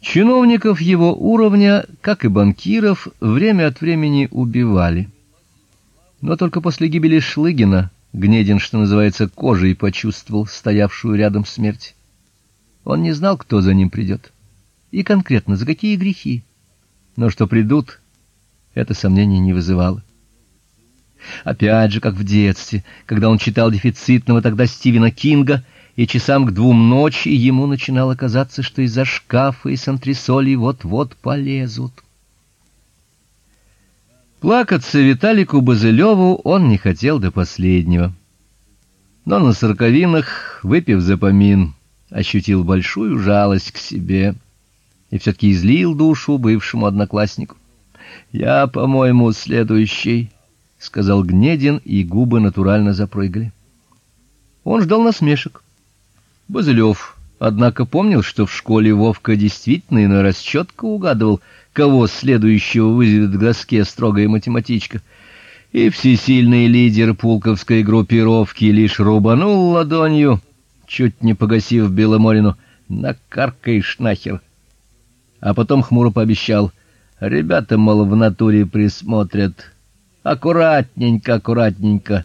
Чиновников его уровня, как и банкиров, время от времени убивали. Но только после гибели Шлыгина Гнедин, что называется, кожей почувствовал стоявшую рядом смерть. Он не знал, кто за ним придет, и конкретно за какие грехи. Но что придут, это сомнений не вызывало. Опять же, как в детстве, когда он читал дефицитного тогда Стивена Кинга, и часам к двум ночи ему начинало казаться, что из-за шкафа и с антресолей вот-вот полезут. Плакаться Виталику Базылеву он не хотел до последнего. Но на сороковинах, выпив за помин, ощутил большую жалость к себе и все таки излил душу бывшему однокласснику. Я, по-моему, следующий, сказал Гнедин, и губы натурально запрыгали. Он ждал насмешек. Базылев, однако, помнил, что в школе Вовка действительно иной раз четко угадывал, кого следующего вызовет к доске строгая математичка. И всесильный лидер пулковской группировки лишь рубанул ладонью, чуть не погасив Беломорину: "Накаркаешь нахер". А потом хмуро пообещал: "Ребята, мол, в натуре присмотрят. Аккуратненько, аккуратненько".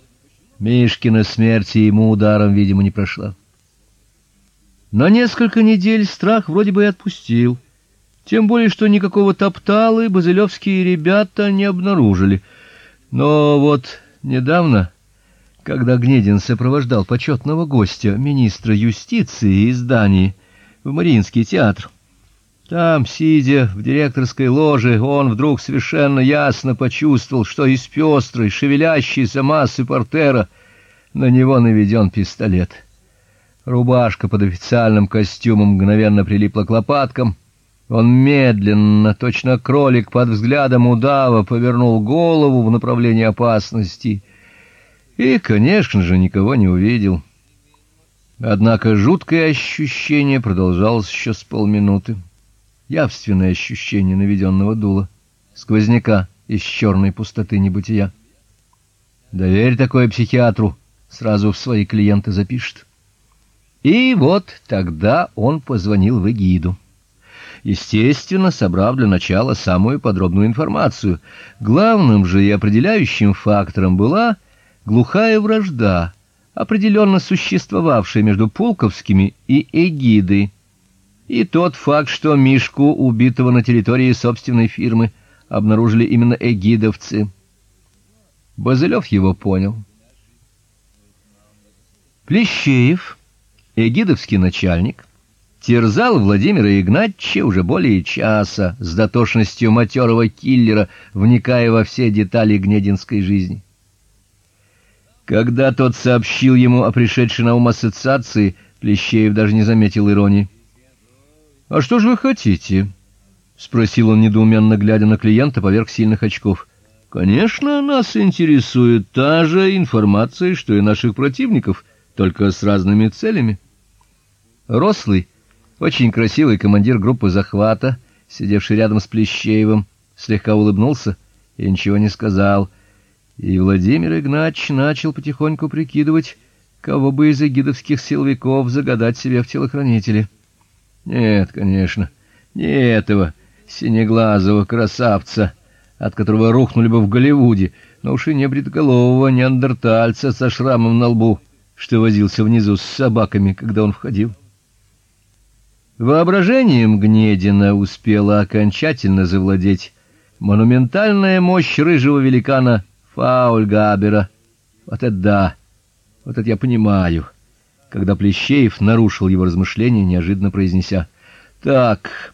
Мишкина смерть ему ударом, видимо, не прошла. На несколько недель страх вроде бы и отпустил. Тем более, что никакого топталы базелевские ребята не обнаружили. Но вот недавно, когда Гнедин сопровождал почетного гостя, министра юстиции из Дании, в Мариинский театр, там, сидя в директорской ложе, он вдруг совершенно ясно почувствовал, что из пестрой, шевелящейся массы портера на него наведен пистолет. Рубашка под официальным костюмом мгновенно прилипла к лопаткам. Он медленно, точно кролик под взглядом удава, повернул голову в направлении опасности и, конечно же, никого не увидел. Однако жуткое ощущение продолжалось еще с полминуты. Явственное ощущение наведенного дула, сквозняка из черной пустоты небытия. Доверь такое психиатру, сразу в свои клиенты запишет. И вот тогда он позвонил в Эгиду. Естественно, собрав для начала самую подробную информацию. Главным же и определяющим фактором была глухая вражда, определенно существовавшая между Пулковскими и Эгидой. И тот факт, что Мишку, убитого на территории собственной фирмы, обнаружили именно эгидовцы. Базылев его понял. Плещеев Эгидовский начальник терзал Владимира Игнатьевича уже более часа с дотошностью матерого киллера, вникая во все детали гнединской жизни. Когда тот сообщил ему о пришедшей на ум ассоциации, Плещеев даже не заметил иронии. "А что же вы хотите?" спросил он недоуменно глядя на клиента поверх сильных очков. "Конечно, нас интересует та же информация, что и наших противников, только с разными целями". Рослый, очень красивый командир группы захвата, сидевший рядом с Плещеевым, слегка улыбнулся и ничего не сказал. И Владимир Игнатьевич начал потихоньку прикидывать, кого бы из эгидовских силовиков загадать себе в телохранители. Нет, конечно, не этого синеглазого красавца, от которого рухнули бы в Голливуде, но уж и не бритоголового неандертальца со шрамом на лбу, что возился внизу с собаками, когда он входил. Воображением Гнедина успела окончательно завладеть монументальная мощь рыжего великана Фаульгабера. Вот это да. Вот это я понимаю. Когда Плещеев нарушил его размышления, неожиданно произнеся: "Так,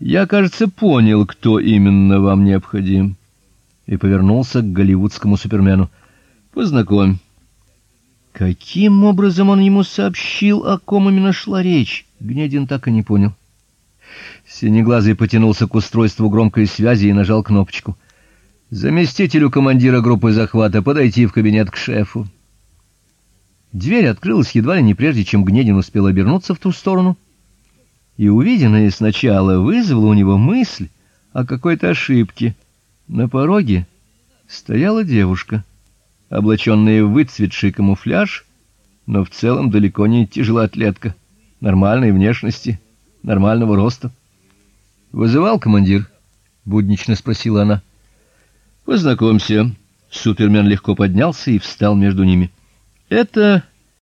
я, кажется, понял, кто именно вам необходим". И повернулся к голливудскому супермену. "Познакомь Каким образом он ему сообщил, о ком именно шла речь, Гнедин так и не понял. Синеглазый потянулся к устройству громкой связи и нажал кнопочку. Заместителю командира группы захвата подойти в кабинет к шефу. Дверь открылась едва ли не прежде, чем Гнедин успел обернуться в ту сторону. И увиденное сначала вызвало у него мысль о какой-то ошибке. На пороге стояла девушка облаченная в выцветший камуфляж, но в целом далеко не тяжелоатлетка, нормальной внешности, нормального роста. Вызывал командир? буднично спросила она. Познакомься. Супермен легко поднялся и встал между ними. Это